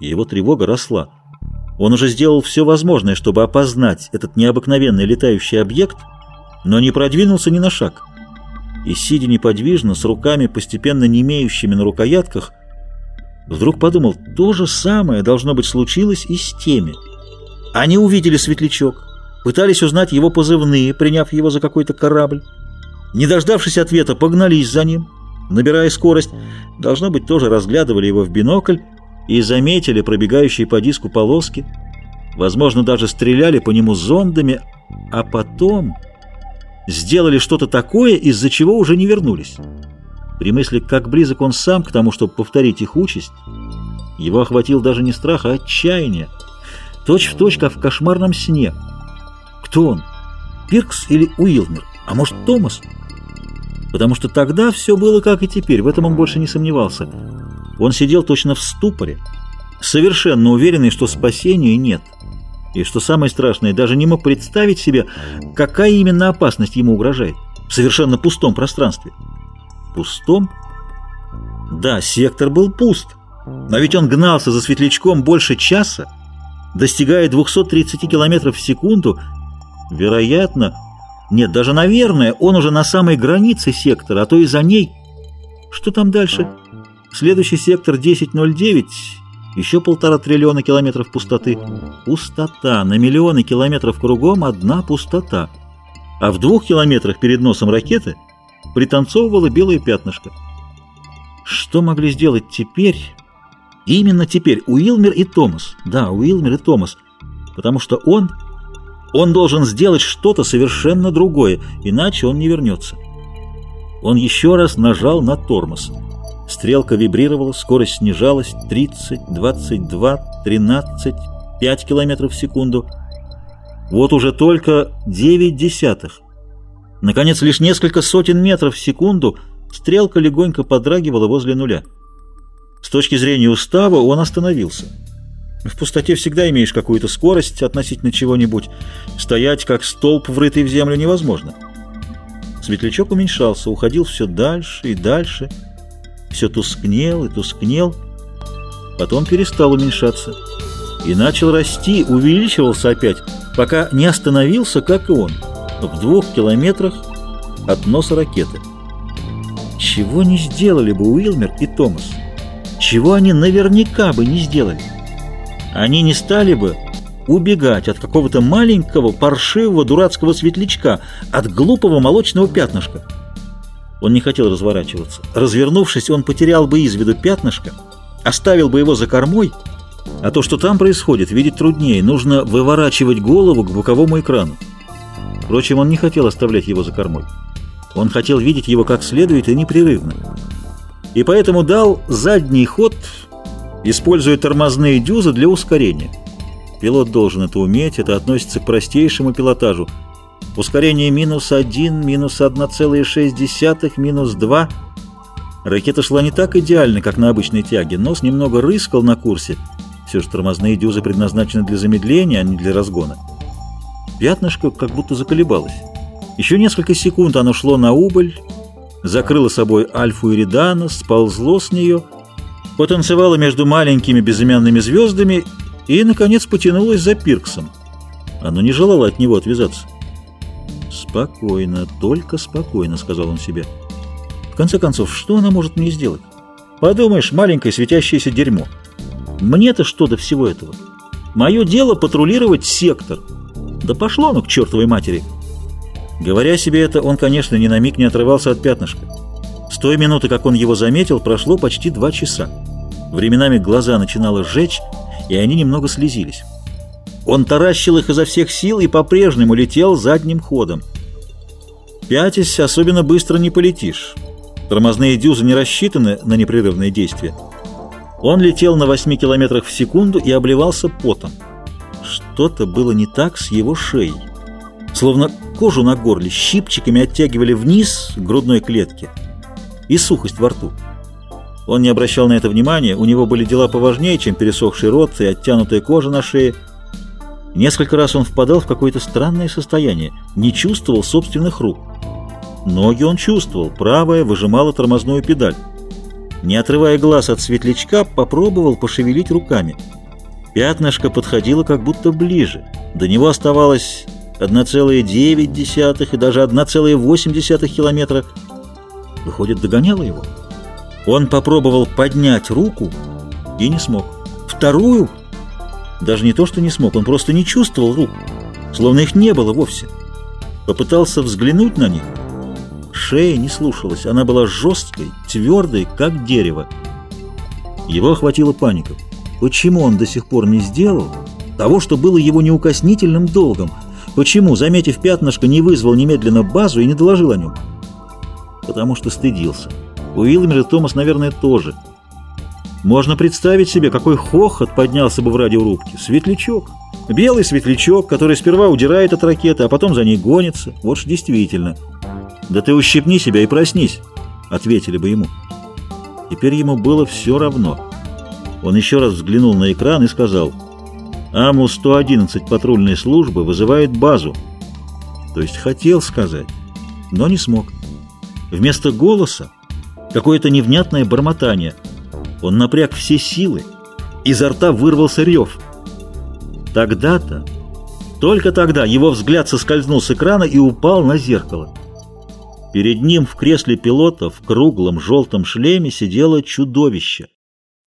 его тревога росла. Он уже сделал все возможное, чтобы опознать этот необыкновенный летающий объект, но не продвинулся ни на шаг. И, сидя неподвижно, с руками, постепенно немеющими на рукоятках, вдруг подумал, то же самое должно быть случилось и с теми. Они увидели светлячок, пытались узнать его позывные, приняв его за какой-то корабль. Не дождавшись ответа, погнались за ним, набирая скорость, должно быть, тоже разглядывали его в бинокль и заметили пробегающие по диску полоски, возможно, даже стреляли по нему зондами, а потом сделали что-то такое, из-за чего уже не вернулись. При мысли, как близок он сам к тому, чтобы повторить их участь, его охватил даже не страх, а отчаяние, точь в точь, как в кошмарном сне. Кто он? Пиркс или Уилмер? А может, Томас? Потому что тогда все было как и теперь, в этом он больше не сомневался. Он сидел точно в ступоре, совершенно уверенный, что спасения нет. И что самое страшное, даже не мог представить себе, какая именно опасность ему угрожает. В совершенно пустом пространстве. Пустом? Да, сектор был пуст. Но ведь он гнался за светлячком больше часа, достигая 230 км в секунду. Вероятно, нет, даже наверное, он уже на самой границе сектора, а то и за ней. Что там дальше? Следующий сектор 1009, еще полтора триллиона километров пустоты. Пустота. На миллионы километров кругом одна пустота. А в двух километрах перед носом ракеты пританцовывало белое пятнышко. Что могли сделать теперь? Именно теперь Уилмер и Томас. Да, Уилмер и Томас. Потому что он... Он должен сделать что-то совершенно другое, иначе он не вернется. Он еще раз нажал на тормоз. Стрелка вибрировала, скорость снижалась 30, 22, 13, 5 километров в секунду. Вот уже только 9 десятых. Наконец, лишь несколько сотен метров в секунду стрелка легонько подрагивала возле нуля. С точки зрения устава он остановился. В пустоте всегда имеешь какую-то скорость относительно чего-нибудь. Стоять, как столб, врытый в землю, невозможно. Светлячок уменьшался, уходил все дальше и дальше все тускнел и тускнел, потом перестал уменьшаться и начал расти, увеличивался опять, пока не остановился, как и он, в двух километрах от носа ракеты. Чего не сделали бы Уилмер и Томас? Чего они наверняка бы не сделали? Они не стали бы убегать от какого-то маленького, паршивого, дурацкого светлячка, от глупого молочного пятнышка. Он не хотел разворачиваться. Развернувшись, он потерял бы из виду пятнышко, оставил бы его за кормой, а то, что там происходит, видеть труднее. Нужно выворачивать голову к боковому экрану. Впрочем, он не хотел оставлять его за кормой. Он хотел видеть его как следует и непрерывно. И поэтому дал задний ход, используя тормозные дюзы для ускорения. Пилот должен это уметь, это относится к простейшему пилотажу – Ускорение минус 1, минус 1,6, минус 2. Ракета шла не так идеально, как на обычной тяге. Нос немного рыскал на курсе. Все же тормозные дюзы предназначены для замедления, а не для разгона. Пятнышко как будто заколебалось. Еще несколько секунд оно шло на убыль, закрыло собой Альфу Иридана, сползло с нее, потанцевало между маленькими безымянными звездами и, наконец, потянулось за Пирксом. Оно не желало от него отвязаться. «Спокойно, только спокойно», — сказал он себе. «В конце концов, что она может мне сделать? Подумаешь, маленькое светящееся дерьмо. Мне-то что до всего этого? Мое дело патрулировать сектор. Да пошло оно к чертовой матери!» Говоря себе это, он, конечно, ни на миг не отрывался от пятнышка. С той минуты, как он его заметил, прошло почти два часа. Временами глаза начинало сжечь, и они немного слезились. Он таращил их изо всех сил и по-прежнему летел задним ходом. Пятясь, особенно быстро не полетишь. Тормозные дюзы не рассчитаны на непрерывные действия. Он летел на 8 километрах в секунду и обливался потом. Что-то было не так с его шеей. Словно кожу на горле щипчиками оттягивали вниз грудной клетке. И сухость во рту. Он не обращал на это внимания, у него были дела поважнее, чем пересохший рот и оттянутая кожа на шее – Несколько раз он впадал в какое-то странное состояние, не чувствовал собственных рук. Ноги он чувствовал, правая выжимала тормозную педаль. Не отрывая глаз от светлячка, попробовал пошевелить руками. Пятнышко подходило как будто ближе. До него оставалось 1,9 и даже 1,8 километра. Выходит, догоняло его. Он попробовал поднять руку и не смог. Вторую? Даже не то, что не смог, он просто не чувствовал рук, словно их не было вовсе. Попытался взглянуть на них. Шея не слушалась, она была жесткой, твердой, как дерево. Его охватила паника. Почему он до сих пор не сделал того, что было его неукоснительным долгом? Почему, заметив пятнышко, не вызвал немедленно базу и не доложил о нем? Потому что стыдился. Уилмер Томас, наверное, тоже. Можно представить себе, какой хохот поднялся бы в радиорубке. Светлячок. Белый светлячок, который сперва удирает от ракеты, а потом за ней гонится. Вот ж действительно. «Да ты ущипни себя и проснись», — ответили бы ему. Теперь ему было все равно. Он еще раз взглянул на экран и сказал, «АМУ-111 патрульной службы вызывает базу». То есть хотел сказать, но не смог. Вместо голоса какое-то невнятное бормотание. Он напряг все силы, изо рта вырвался рев. Тогда-то, только тогда его взгляд соскользнул с экрана и упал на зеркало. Перед ним в кресле пилота в круглом желтом шлеме сидело чудовище.